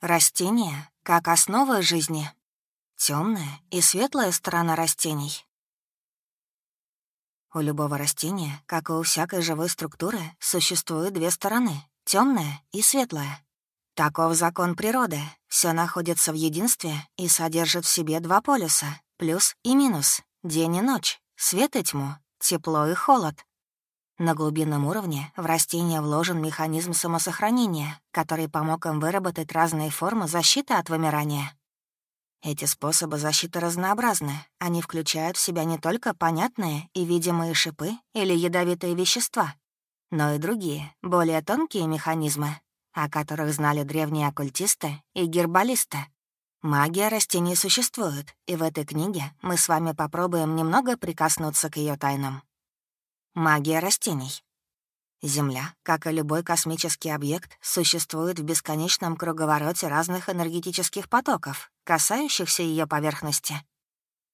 Растения как основа жизни. Темная и светлая сторона растений. У любого растения, как и у всякой живой структуры, существуют две стороны — темная и светлая. Таков закон природы. Все находится в единстве и содержит в себе два полюса — плюс и минус, день и ночь, свет и тьму, тепло и холод. На глубинном уровне в растение вложен механизм самосохранения, который помог им выработать разные формы защиты от вымирания. Эти способы защиты разнообразны. Они включают в себя не только понятные и видимые шипы или ядовитые вещества, но и другие, более тонкие механизмы, о которых знали древние оккультисты и гербалисты. Магия растений существует, и в этой книге мы с вами попробуем немного прикоснуться к ее тайнам. Магия растений. Земля, как и любой космический объект, существует в бесконечном круговороте разных энергетических потоков, касающихся ее поверхности.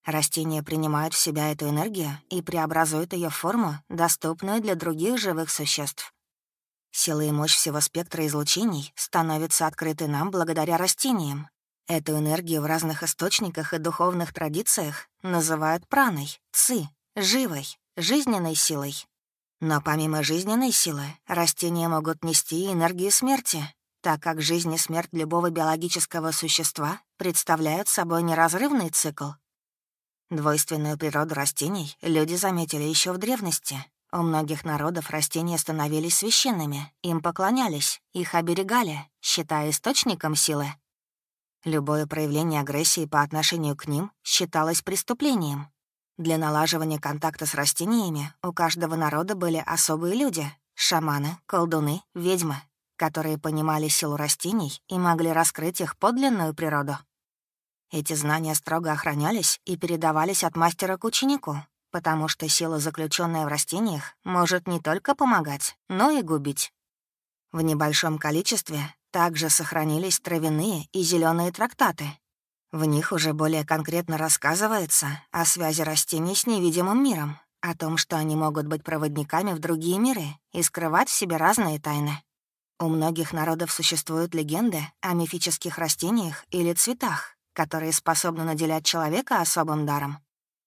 Растения принимают в себя эту энергию и преобразуют ее в форму, доступную для других живых существ. Сила и мощь всего спектра излучений становятся открыты нам благодаря растениям. Эту энергию в разных источниках и духовных традициях называют праной, ци, живой, жизненной силой. Но помимо жизненной силы, растения могут нести энергию смерти, так как жизнь и смерть любого биологического существа представляют собой неразрывный цикл. Двойственную природу растений люди заметили еще в древности. У многих народов растения становились священными, им поклонялись, их оберегали, считая источником силы. Любое проявление агрессии по отношению к ним считалось преступлением, для налаживания контакта с растениями у каждого народа были особые люди — шаманы, колдуны, ведьмы, которые понимали силу растений и могли раскрыть их подлинную природу. Эти знания строго охранялись и передавались от мастера к ученику, потому что сила, заключенная в растениях, может не только помогать, но и губить. В небольшом количестве также сохранились травяные и зеленые трактаты, в них уже более конкретно рассказывается о связи растений с невидимым миром, о том, что они могут быть проводниками в другие миры и скрывать в себе разные тайны. У многих народов существуют легенды о мифических растениях или цветах, которые способны наделять человека особым даром.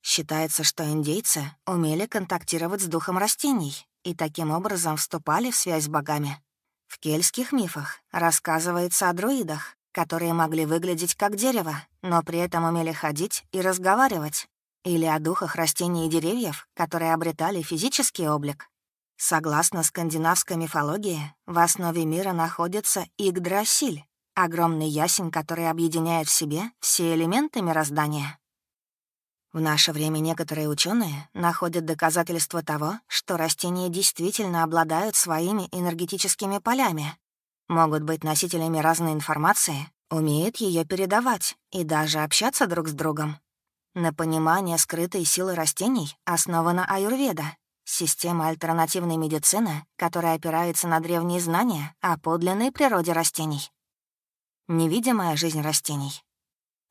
Считается, что индейцы умели контактировать с духом растений и таким образом вступали в связь с богами. В кельтских мифах рассказывается о друидах, которые могли выглядеть как дерево, но при этом умели ходить и разговаривать, или о духах растений и деревьев, которые обретали физический облик. Согласно скандинавской мифологии, в основе мира находится Игдрасиль, огромный ясень, который объединяет в себе все элементы мироздания. В наше время некоторые ученые находят доказательства того, что растения действительно обладают своими энергетическими полями, могут быть носителями разной информации, умеют ее передавать и даже общаться друг с другом. На понимание скрытой силы растений основана аюрведа, система альтернативной медицины, которая опирается на древние знания о подлинной природе растений. Невидимая жизнь растений.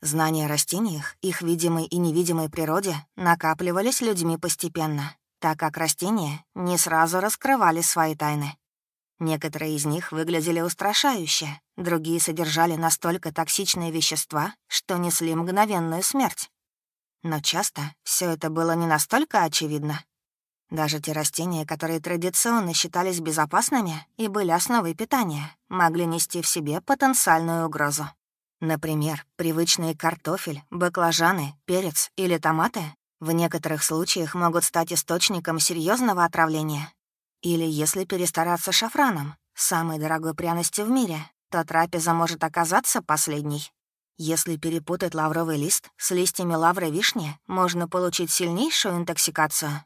Знания о растениях, их видимой и невидимой природе накапливались людьми постепенно, так как растения не сразу раскрывали свои тайны. Некоторые из них выглядели устрашающе, другие содержали настолько токсичные вещества, что несли мгновенную смерть. Но часто все это было не настолько очевидно. Даже те растения, которые традиционно считались безопасными и были основой питания, могли нести в себе потенциальную угрозу. Например, привычные картофель, баклажаны, перец или томаты в некоторых случаях могут стать источником серьезного отравления, или если перестараться шафраном, самой дорогой пряностью в мире, то трапеза может оказаться последней. Если перепутать лавровый лист с листьями лавры вишни, можно получить сильнейшую интоксикацию.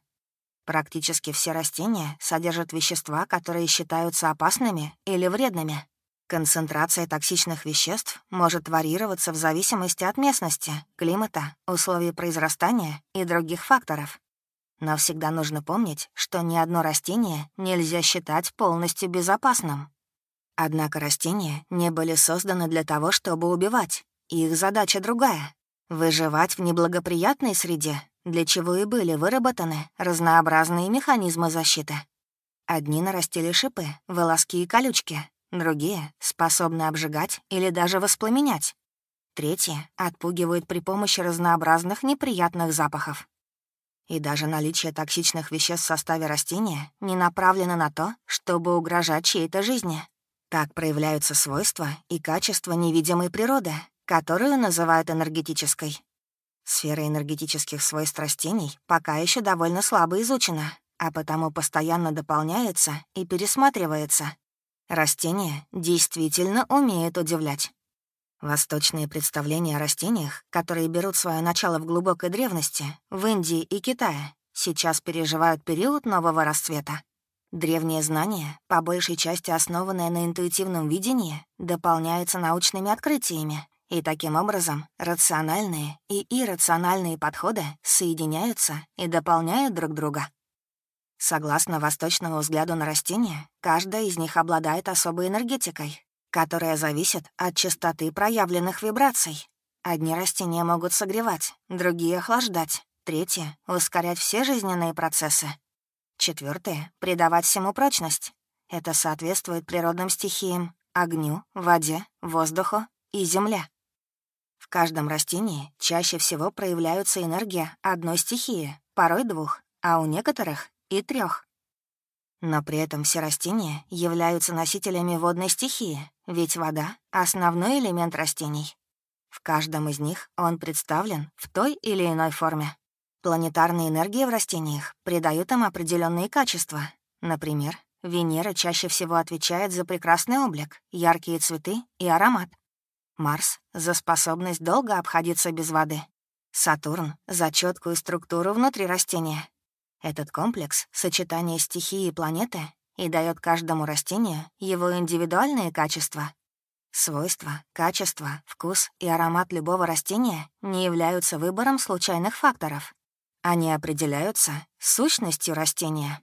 Практически все растения содержат вещества, которые считаются опасными или вредными. Концентрация токсичных веществ может варьироваться в зависимости от местности, климата, условий произрастания и других факторов. Но всегда нужно помнить, что ни одно растение нельзя считать полностью безопасным. Однако растения не были созданы для того, чтобы убивать. Их задача другая — выживать в неблагоприятной среде, для чего и были выработаны разнообразные механизмы защиты. Одни нарастили шипы, волоски и колючки, другие способны обжигать или даже воспламенять. Третьи отпугивают при помощи разнообразных неприятных запахов. И даже наличие токсичных веществ в составе растения не направлено на то, чтобы угрожать чьей-то жизни. Так проявляются свойства и качества невидимой природы, которую называют энергетической. Сфера энергетических свойств растений пока еще довольно слабо изучена, а потому постоянно дополняется и пересматривается. Растения действительно умеют удивлять. Восточные представления о растениях, которые берут свое начало в глубокой древности, в Индии и Китае, сейчас переживают период нового расцвета. Древние знания, по большей части основанные на интуитивном видении, дополняются научными открытиями, и таким образом рациональные и иррациональные подходы соединяются и дополняют друг друга. Согласно восточному взгляду на растения, каждая из них обладает особой энергетикой, которая зависит от частоты проявленных вибраций. Одни растения могут согревать, другие — охлаждать, третьи — ускорять все жизненные процессы. Четвертые — придавать всему прочность. Это соответствует природным стихиям — огню, воде, воздуху и земле. В каждом растении чаще всего проявляются энергия одной стихии, порой двух, а у некоторых — и трех. Но при этом все растения являются носителями водной стихии, ведь вода — основной элемент растений. В каждом из них он представлен в той или иной форме. Планетарные энергии в растениях придают им определенные качества. Например, Венера чаще всего отвечает за прекрасный облик, яркие цветы и аромат. Марс — за способность долго обходиться без воды. Сатурн — за четкую структуру внутри растения, этот комплекс — сочетание стихии и планеты и дает каждому растению его индивидуальные качества. Свойства, качество, вкус и аромат любого растения не являются выбором случайных факторов. Они определяются сущностью растения.